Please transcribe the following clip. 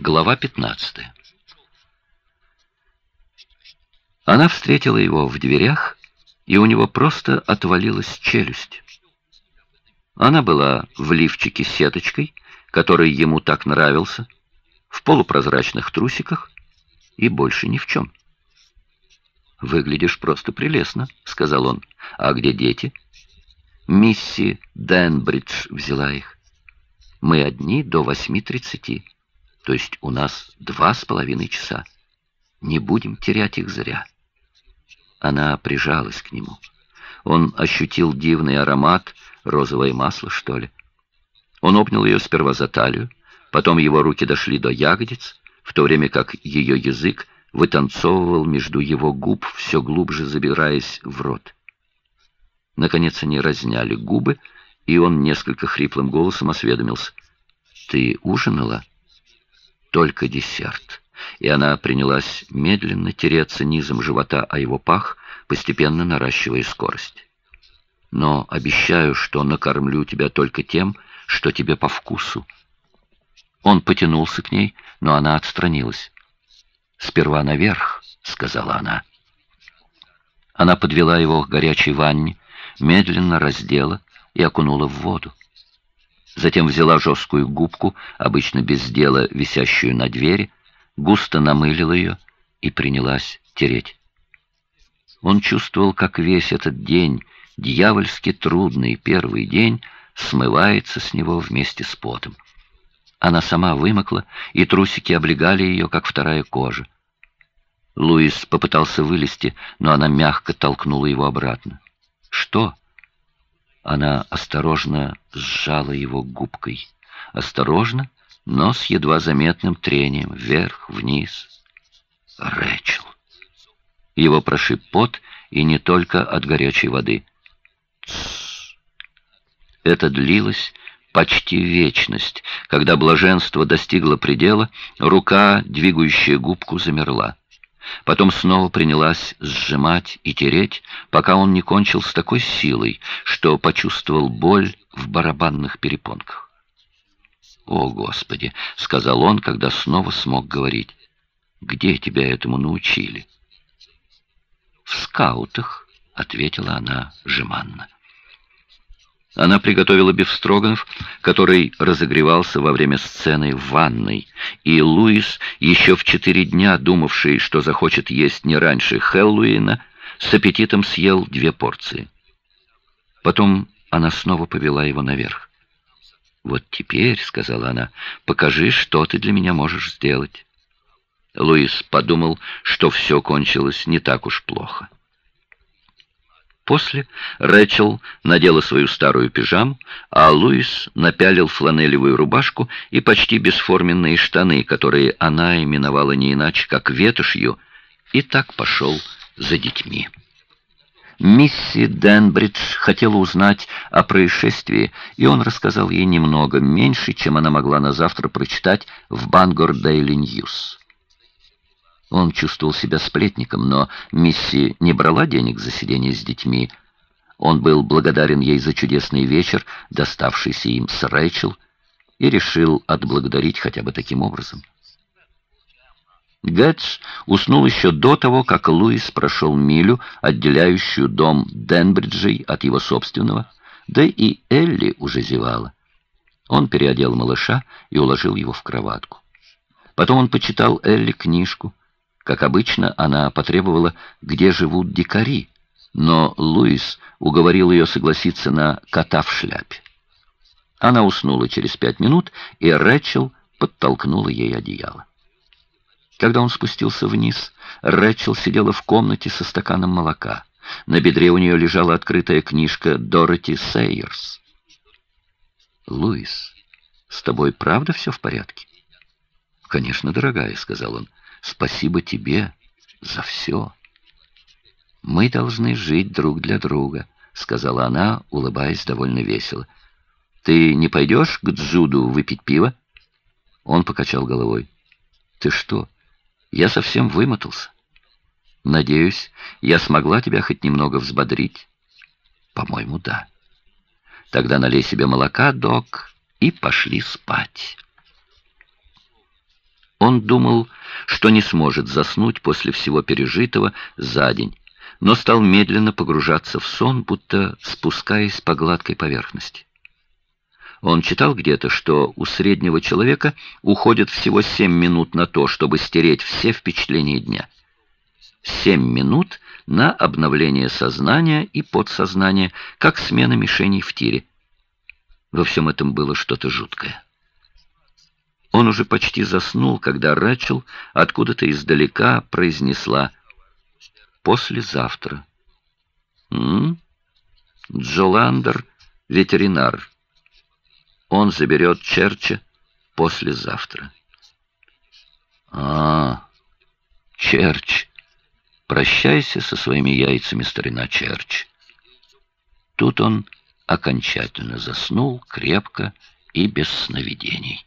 Глава 15 Она встретила его в дверях, и у него просто отвалилась челюсть. Она была в лифчике с сеточкой, который ему так нравился, в полупрозрачных трусиках и больше ни в чем. «Выглядишь просто прелестно», — сказал он. «А где дети?» «Мисси Денбридж взяла их. Мы одни до восьми тридцати, то есть у нас два с половиной часа. Не будем терять их зря». Она прижалась к нему. Он ощутил дивный аромат, розовое масло, что ли. Он обнял ее сперва за талию, потом его руки дошли до ягодиц, в то время как ее язык вытанцовывал между его губ, все глубже забираясь в рот. Наконец они разняли губы, и он несколько хриплым голосом осведомился. «Ты ужинала?» «Только десерт». И она принялась медленно тереться низом живота о его пах, постепенно наращивая скорость. «Но обещаю, что накормлю тебя только тем, что тебе по вкусу». Он потянулся к ней, но она отстранилась. «Сперва наверх», — сказала она. Она подвела его к горячей ванне, медленно раздела и окунула в воду. Затем взяла жесткую губку, обычно без дела висящую на двери, густо намылила ее и принялась тереть. Он чувствовал, как весь этот день, дьявольски трудный первый день, смывается с него вместе с потом. Она сама вымокла, и трусики облегали ее, как вторая кожа. Луис попытался вылезти, но она мягко толкнула его обратно. «Что?» Она осторожно сжала его губкой. Осторожно, но с едва заметным трением вверх, вниз. «Рэчел!» Его прошиб пот, и не только от горячей воды. Это длилось почти вечность. Когда блаженство достигло предела, рука, двигающая губку, замерла. Потом снова принялась сжимать и тереть, пока он не кончил с такой силой, что почувствовал боль в барабанных перепонках. «О, Господи!» — сказал он, когда снова смог говорить. «Где тебя этому научили?» «В скаутах», — ответила она жеманно. Она приготовила бифстроганов, который разогревался во время сцены в ванной, и Луис, еще в четыре дня думавший, что захочет есть не раньше Хэллоуина, с аппетитом съел две порции. Потом она снова повела его наверх. «Вот теперь, — сказала она, — покажи, что ты для меня можешь сделать». Луис подумал, что все кончилось не так уж плохо. После Рэчел надела свою старую пижаму, а Луис напялил фланелевую рубашку и почти бесформенные штаны, которые она именовала не иначе, как ветошью, и так пошел за детьми. Мисси Денбридж хотела узнать о происшествии, и он рассказал ей немного, меньше, чем она могла на завтра прочитать в Бангор Дейли Ньюс. Он чувствовал себя сплетником, но Мисси не брала денег за сидение с детьми. Он был благодарен ей за чудесный вечер, доставшийся им с Рэйчел, и решил отблагодарить хотя бы таким образом. Гэтс уснул еще до того, как Луис прошел милю, отделяющую дом Денбриджей от его собственного, да и Элли уже зевала. Он переодел малыша и уложил его в кроватку. Потом он почитал Элли книжку, как обычно, она потребовала, где живут дикари, но Луис уговорил ее согласиться на кота в шляпе. Она уснула через пять минут, и Рэчел подтолкнула ей одеяло. Когда он спустился вниз, Рэчел сидела в комнате со стаканом молока. На бедре у нее лежала открытая книжка Дороти Сейерс. «Луис, с тобой правда все в порядке?» «Конечно, дорогая», — сказал он. Спасибо тебе за все. Мы должны жить друг для друга, сказала она, улыбаясь довольно весело. Ты не пойдешь к Джуду выпить пиво? Он покачал головой. Ты что? Я совсем вымотался. Надеюсь, я смогла тебя хоть немного взбодрить. По-моему, да. Тогда налей себе молока, док, и пошли спать. Он думал, что не сможет заснуть после всего пережитого за день, но стал медленно погружаться в сон, будто спускаясь по гладкой поверхности. Он читал где-то, что у среднего человека уходит всего семь минут на то, чтобы стереть все впечатления дня. Семь минут на обновление сознания и подсознания, как смена мишеней в тире. Во всем этом было что-то жуткое. Он уже почти заснул, когда Рэчел откуда-то издалека произнесла «Послезавтра». «М? Джоландер, ветеринар. Он заберет Черча послезавтра». «А, Черч, прощайся со своими яйцами, старина Черч». Тут он окончательно заснул крепко и без сновидений.